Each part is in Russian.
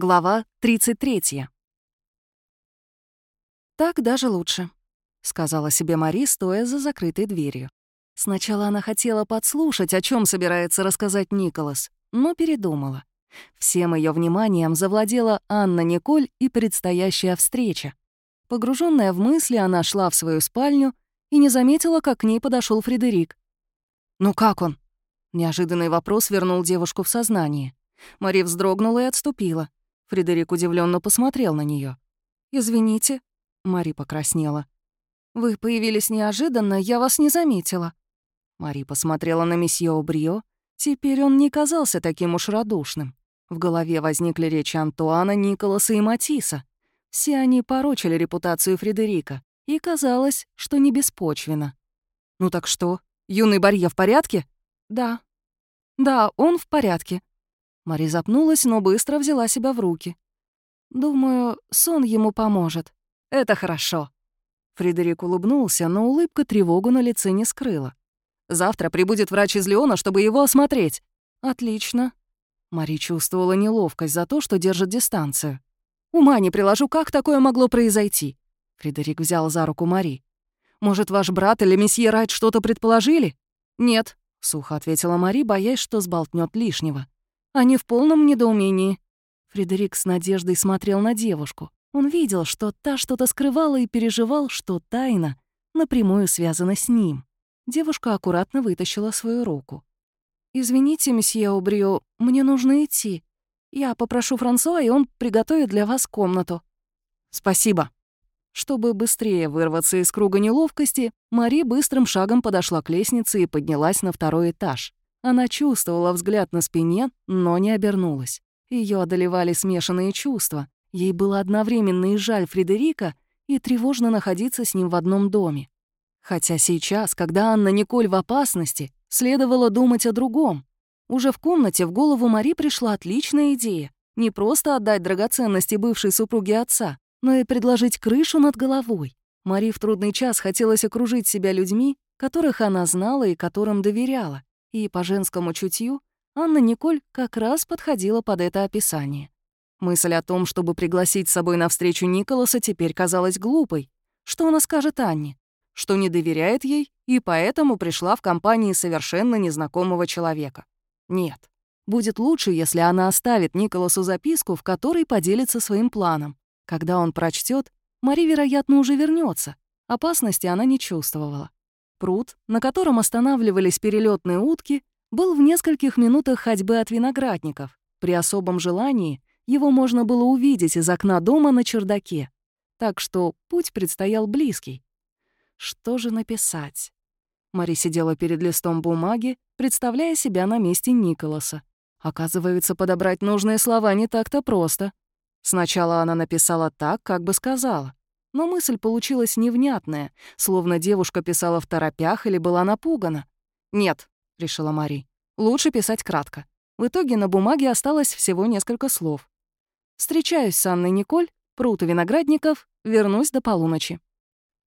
Глава 33. «Так даже лучше», — сказала себе Мари, стоя за закрытой дверью. Сначала она хотела подслушать, о чем собирается рассказать Николас, но передумала. Всем ее вниманием завладела Анна Николь и предстоящая встреча. Погруженная в мысли, она шла в свою спальню и не заметила, как к ней подошел Фредерик. «Ну как он?» Неожиданный вопрос вернул девушку в сознание. Мари вздрогнула и отступила. Фредерик удивленно посмотрел на нее. «Извините», — Мари покраснела. «Вы появились неожиданно, я вас не заметила». Мари посмотрела на месье Обрио. Теперь он не казался таким уж радушным. В голове возникли речи Антуана, Николаса и Матисса. Все они порочили репутацию Фредерика, и казалось, что не беспочвенно. «Ну так что, юный Барье в порядке?» «Да». «Да, он в порядке», Мари запнулась, но быстро взяла себя в руки. «Думаю, сон ему поможет. Это хорошо». Фредерик улыбнулся, но улыбка тревогу на лице не скрыла. «Завтра прибудет врач из Леона, чтобы его осмотреть». «Отлично». Мари чувствовала неловкость за то, что держит дистанцию. «Ума не приложу, как такое могло произойти?» Фредерик взял за руку Мари. «Может, ваш брат или месье Райт что-то предположили?» «Нет», — сухо ответила Мари, боясь, что сболтнет лишнего. Они в полном недоумении. Фредерик с надеждой смотрел на девушку. Он видел, что та что-то скрывала и переживал, что тайна напрямую связана с ним. Девушка аккуратно вытащила свою руку. «Извините, месье Обрио, мне нужно идти. Я попрошу Франсуа, и он приготовит для вас комнату». «Спасибо». Чтобы быстрее вырваться из круга неловкости, Мари быстрым шагом подошла к лестнице и поднялась на второй этаж. Она чувствовала взгляд на спине, но не обернулась. Ее одолевали смешанные чувства. Ей было одновременно и жаль Фредерика, и тревожно находиться с ним в одном доме. Хотя сейчас, когда Анна Николь в опасности, следовало думать о другом. Уже в комнате в голову Мари пришла отличная идея. Не просто отдать драгоценности бывшей супруге отца, но и предложить крышу над головой. Мари в трудный час хотелось окружить себя людьми, которых она знала и которым доверяла. И по женскому чутью Анна Николь как раз подходила под это описание. Мысль о том, чтобы пригласить с собой на встречу Николаса, теперь казалась глупой. Что она скажет Анне? Что не доверяет ей и поэтому пришла в компании совершенно незнакомого человека. Нет. Будет лучше, если она оставит Николасу записку, в которой поделится своим планом. Когда он прочтет, Мари, вероятно, уже вернется. Опасности она не чувствовала. Пруд, на котором останавливались перелетные утки, был в нескольких минутах ходьбы от виноградников. При особом желании его можно было увидеть из окна дома на чердаке. Так что путь предстоял близкий. Что же написать? Мари сидела перед листом бумаги, представляя себя на месте Николаса. Оказывается, подобрать нужные слова не так-то просто. Сначала она написала так, как бы сказала но мысль получилась невнятная, словно девушка писала в торопях или была напугана. «Нет», — решила Мари, — «лучше писать кратко». В итоге на бумаге осталось всего несколько слов. «Встречаюсь с Анной Николь, прут у виноградников, вернусь до полуночи».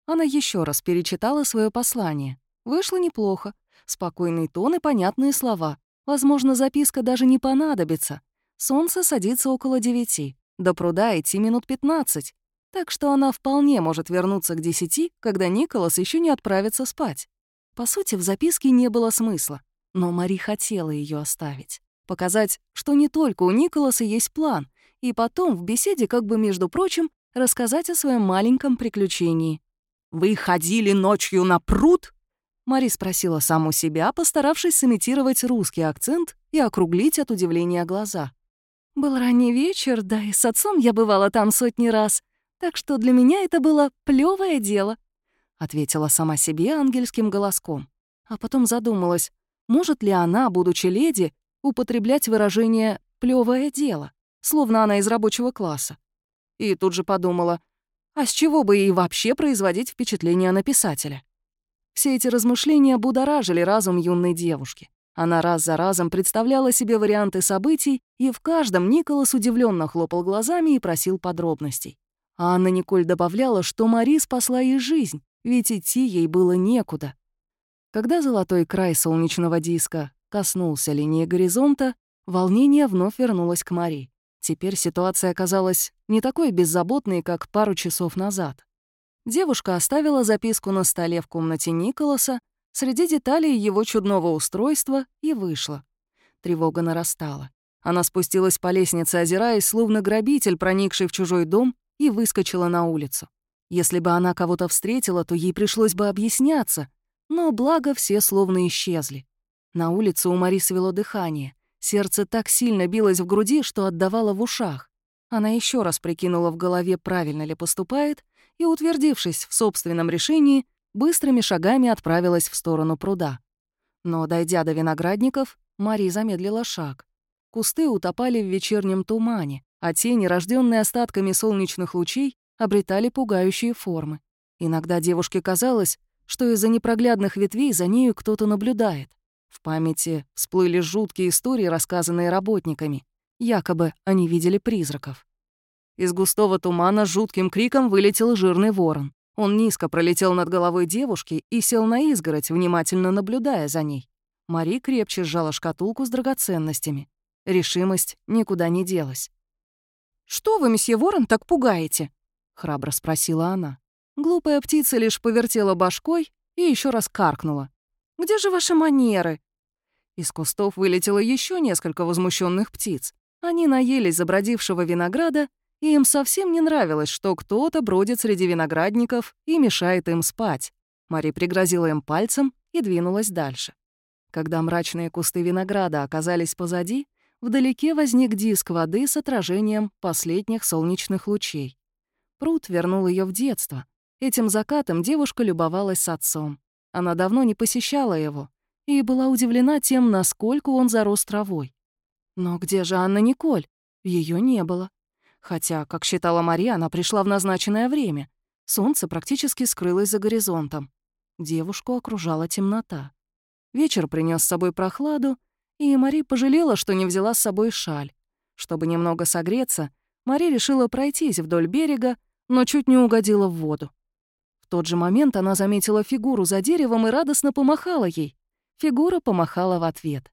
Она еще раз перечитала свое послание. Вышло неплохо. Спокойный тон и понятные слова. Возможно, записка даже не понадобится. Солнце садится около девяти. До пруда идти минут пятнадцать. Так что она вполне может вернуться к десяти, когда Николас еще не отправится спать. По сути, в записке не было смысла, но Мари хотела ее оставить. Показать, что не только у Николаса есть план, и потом в беседе, как бы между прочим, рассказать о своем маленьком приключении. «Вы ходили ночью на пруд?» Мари спросила саму себя, постаравшись сымитировать русский акцент и округлить от удивления глаза. «Был ранний вечер, да и с отцом я бывала там сотни раз. Так что для меня это было плевое дело», — ответила сама себе ангельским голоском. А потом задумалась, может ли она, будучи леди, употреблять выражение плевое дело», словно она из рабочего класса. И тут же подумала, а с чего бы ей вообще производить впечатление на писателя? Все эти размышления будоражили разум юной девушки. Она раз за разом представляла себе варианты событий, и в каждом Николас удивленно хлопал глазами и просил подробностей. А Анна Николь добавляла, что Мари спасла ей жизнь, ведь идти ей было некуда. Когда золотой край солнечного диска коснулся линии горизонта, волнение вновь вернулось к Мари. Теперь ситуация оказалась не такой беззаботной, как пару часов назад. Девушка оставила записку на столе в комнате Николаса среди деталей его чудного устройства и вышла. Тревога нарастала. Она спустилась по лестнице, озираясь, словно грабитель, проникший в чужой дом, и выскочила на улицу. Если бы она кого-то встретила, то ей пришлось бы объясняться, но благо все словно исчезли. На улице у Мари свело дыхание. Сердце так сильно билось в груди, что отдавало в ушах. Она еще раз прикинула в голове, правильно ли поступает, и, утвердившись в собственном решении, быстрыми шагами отправилась в сторону пруда. Но, дойдя до виноградников, Мари замедлила шаг. Кусты утопали в вечернем тумане, а тени, рожденные остатками солнечных лучей, обретали пугающие формы. Иногда девушке казалось, что из-за непроглядных ветвей за нею кто-то наблюдает. В памяти всплыли жуткие истории, рассказанные работниками. Якобы они видели призраков. Из густого тумана жутким криком вылетел жирный ворон. Он низко пролетел над головой девушки и сел на изгородь, внимательно наблюдая за ней. Мари крепче сжала шкатулку с драгоценностями. Решимость никуда не делась. «Что вы, месье Ворон, так пугаете?» — храбро спросила она. Глупая птица лишь повертела башкой и еще раз каркнула. Где же ваши манеры?» Из кустов вылетело еще несколько возмущенных птиц. Они наелись забродившего винограда, и им совсем не нравилось, что кто-то бродит среди виноградников и мешает им спать. Мари пригрозила им пальцем и двинулась дальше. Когда мрачные кусты винограда оказались позади, вдалеке возник диск воды с отражением последних солнечных лучей. Пруд вернул ее в детство. Этим закатом девушка любовалась с отцом. Она давно не посещала его и была удивлена тем, насколько он зарос травой. Но где же Анна Николь? Ее не было. Хотя, как считала Мария, она пришла в назначенное время. Солнце практически скрылось за горизонтом. Девушку окружала темнота. Вечер принес с собой прохладу, и Мари пожалела, что не взяла с собой шаль. Чтобы немного согреться, Мари решила пройтись вдоль берега, но чуть не угодила в воду тот же момент она заметила фигуру за деревом и радостно помахала ей. Фигура помахала в ответ.